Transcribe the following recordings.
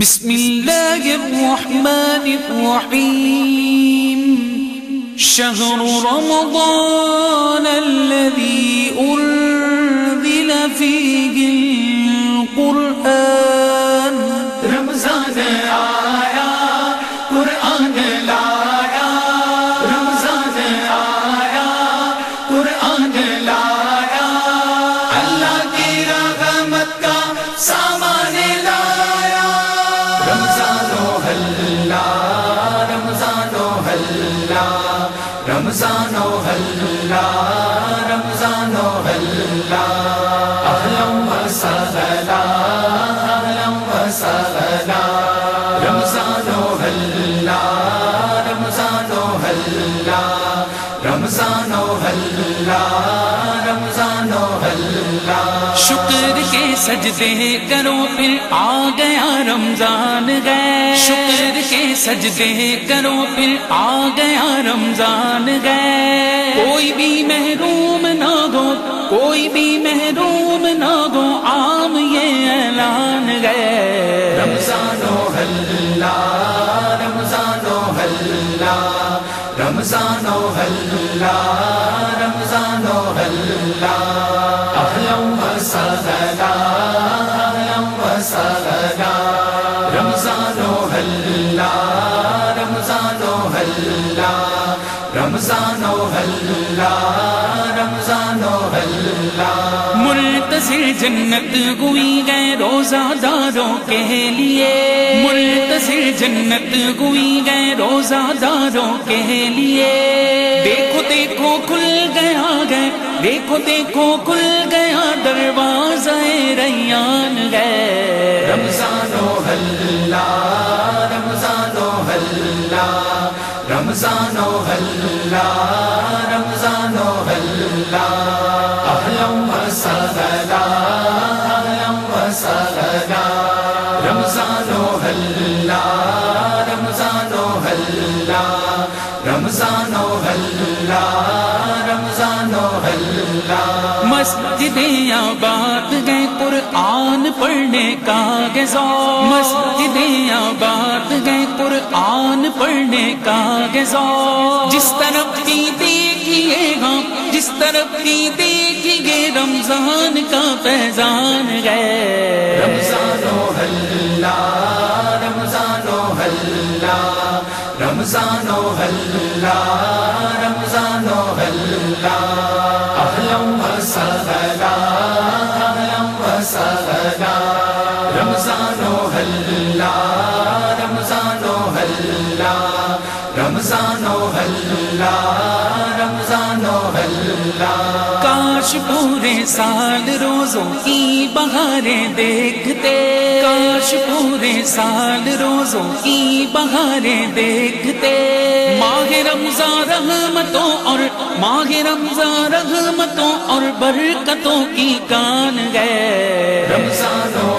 بسم الله الرحمن الرحيم. شهر رمضان الذي أنزل رمضان و حلہ رمضان و حلہ رمضان و حلہ رمضان شکر کے سجدے کرو پھر آ گیا رمضان گئے شکر کے سجدے کرو پھر آ گیا رمضان گئے کوئی بھی محروم نہ ہو، کوئی بھی محروم نہ ہو، عام یہ اعلان گئے رمضان و حلہ رمضان و حلہ رمضان و حلہ رمضان و حلہ و سہلا و رمضان و حلا رمضان و حلا رمضان و حلا منتظر جنت ہوئی گئے روزہ داروں کے لیے۔ منتظر جنت ہوئی گئے روزہ داروں کے لیے۔ دیکھو دیکھو کھل گیا گئے دیکھو دیکھو کھل گیا دروازہ ریان گئے رمضان و حلہ مسجد آباد گئے قرآن پڑھنے کا گزا مسجد آباد گئے قرآن پڑھنے کا گزا جس طرف کی دیکھیے گا جس طرف کی دیکھیے رمضان کا فیضان گئے رمضان و حلہ رمضان و حلہ رمضان و حلہ رمضان و حلہ رمضان و حلہ کاش پورے سال روزوں کی بہاریں دیکھتے۔ کاش پورے سال روزوں کی بہاریں دیکھتے۔ ماہ رمضان رحمتوں اور ماہ رمضان رحمتوں اور برکتوں کی کان گئے۔ رمضان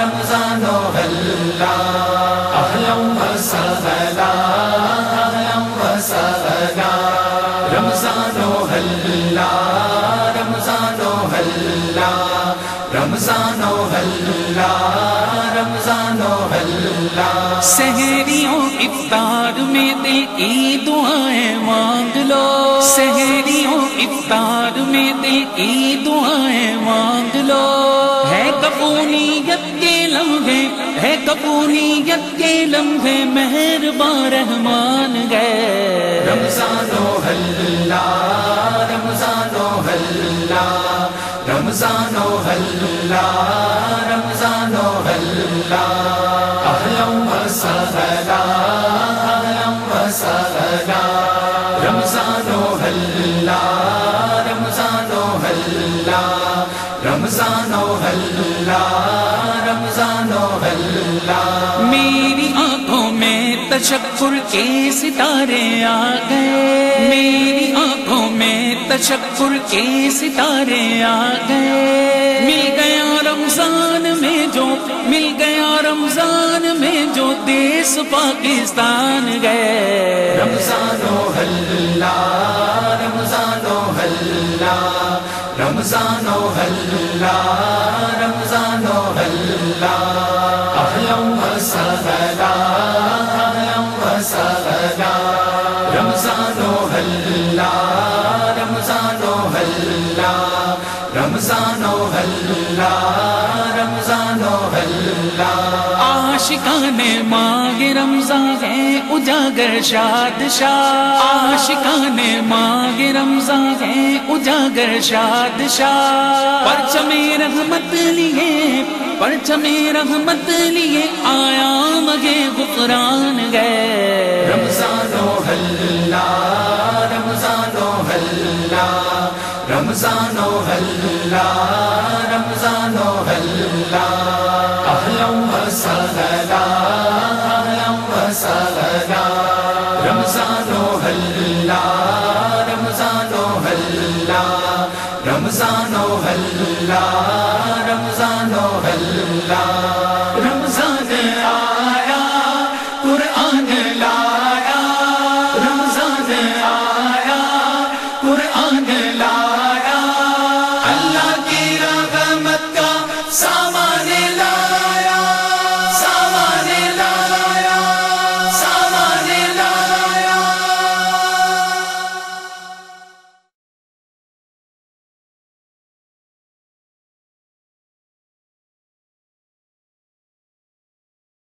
رمضان و حلہ اہلا و سہلا اہلا و سہلا سہریوں افطار میں دل کی دعائیں مانگ لو۔ سہریوں افطار میں دل کی دعائیں مانگ لو۔ ہے کپونیت کے لمحے، ہے کپونیت کے لمحے، مہربان رحمان گئے رمضان و حلہ رمضان و حلہ رمضان و حلہ حلہ رمضان و حلہ رمضان و حلہ میری آنکھوں میں تشکر کے ستارے آ گئے. میری آنکھوں میں تشکر کے ستارے آ گئے. مل گیا رمضان میں جو مل گیا رمضان میں جو دیس پاکستان گئے. رمضان و حلہ رمضان و حلہ، رمضان و حلہ۔ رمضان و حلہ اہلم و سہلا اہلم و سہلا رمضان و عاشقان ماگ رمضان ہے، اجاگر شاد شاہ عاشقان ماگ رمضان ہے، اجاگر شاد شاہ پرچم رحمت لیے، پرچم رحمت لیے آیا مگے غفران گئے۔ رمضان و حلہ رمضان و حلہ رمضان و حلہ حلہ رمضان و حلہ رمضان و حلہ